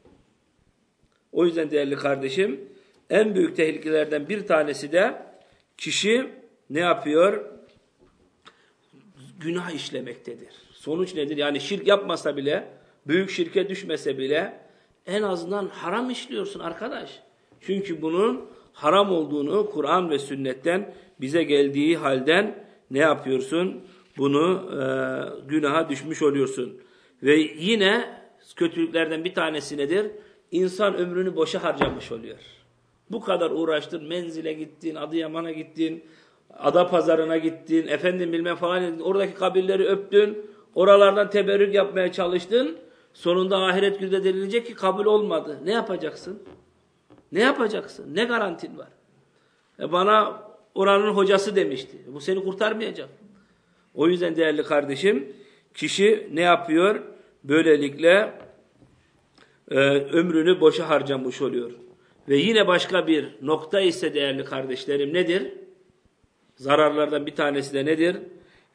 O yüzden değerli kardeşim en büyük tehlikelerden bir tanesi de kişi ne yapıyor? Günah işlemektedir. Sonuç nedir? Yani şirk yapmasa bile, büyük şirke düşmese bile en azından haram işliyorsun arkadaş. Çünkü bunun haram olduğunu Kur'an ve sünnetten bize geldiği halden ne yapıyorsun? Bunu e, günaha düşmüş oluyorsun. Ve yine kötülüklerden bir tanesi nedir? İnsan ömrünü boşa harcamış oluyor. Bu kadar uğraştın, menzile gittin, Adıyaman'a gittin, Ada pazarına gittin, efendim bilmem falan edin, oradaki kabirleri öptün, oralardan teberrük yapmaya çalıştın. Sonunda ahiret günde denilecek ki kabul olmadı. Ne yapacaksın? Ne yapacaksın? Ne garantin var? E bana oranın hocası demişti. Bu seni kurtarmayacak. O yüzden değerli kardeşim, kişi ne yapıyor? Böylelikle e, ömrünü boşa harcamış oluyor. Ve yine başka bir nokta ise değerli kardeşlerim nedir? Zararlardan bir tanesi de nedir?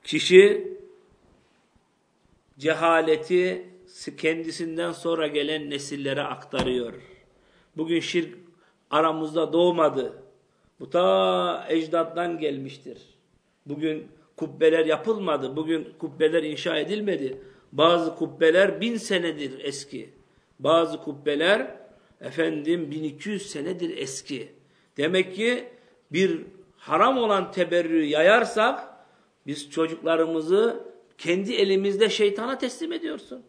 Kişi cehaleti kendisinden sonra gelen nesillere aktarıyor. Bugün şirk aramızda doğmadı. Bu ta ecdattan gelmiştir. Bugün kubbeler yapılmadı. Bugün kubbeler inşa edilmedi. Bazı kubbeler bin senedir eski. Bazı kubbeler efendim 1200 senedir eski. Demek ki bir haram olan teberrüğü yayarsak biz çocuklarımızı kendi elimizde şeytana teslim ediyorsun.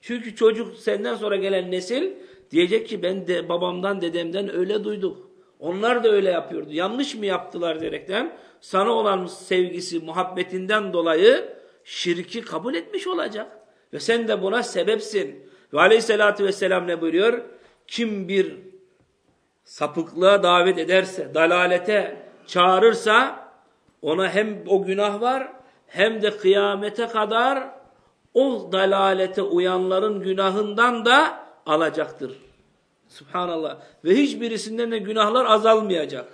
Çünkü çocuk senden sonra gelen nesil diyecek ki ben de babamdan dedemden öyle duyduk. Onlar da öyle yapıyordu. Yanlış mı yaptılar diyerekten sana olan sevgisi, muhabbetinden dolayı şirki kabul etmiş olacak. Ve sen de buna sebepsin. Ve aleyhissalatü vesselam ne buyuruyor? Kim bir sapıklığa davet ederse, dalalete çağırırsa ona hem o günah var hem de kıyamete kadar o dalalete uyanların günahından da alacaktır. Subhanallah. Ve hiçbirisinden de günahlar azalmayacak.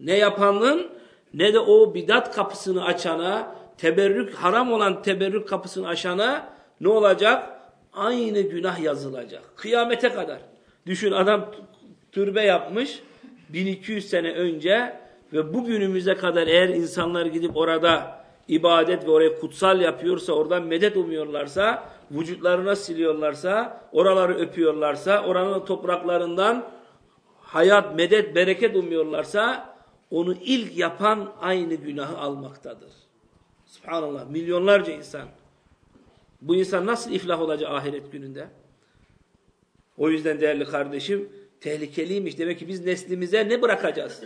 Ne yapanın ne de o bidat kapısını açana, teberrük haram olan teberrük kapısını açana ne olacak? Aynı günah yazılacak. Kıyamete kadar. Düşün adam türbe yapmış 1200 sene önce ve bugünümüze kadar eğer insanlar gidip orada ibadet ve orayı kutsal yapıyorsa, oradan medet umuyorlarsa, vücutlarına siliyorlarsa, oraları öpüyorlarsa, oranın topraklarından hayat, medet, bereket umuyorlarsa, onu ilk yapan aynı günahı almaktadır. Subhanallah. Milyonlarca insan. Bu insan nasıl iflah olacak ahiret gününde? O yüzden değerli kardeşim, tehlikeliymiş. Demek ki biz neslimize ne bırakacağız?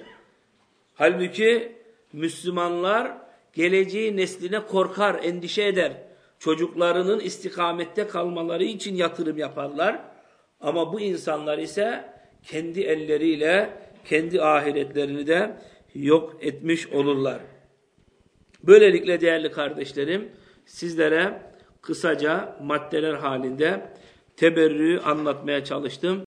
Halbuki Müslümanlar geleceği nesline korkar, endişe eder. Çocuklarının istikamette kalmaları için yatırım yaparlar. Ama bu insanlar ise kendi elleriyle kendi ahiretlerini de yok etmiş olurlar. Böylelikle değerli kardeşlerim sizlere kısaca maddeler halinde teberrüğü anlatmaya çalıştım.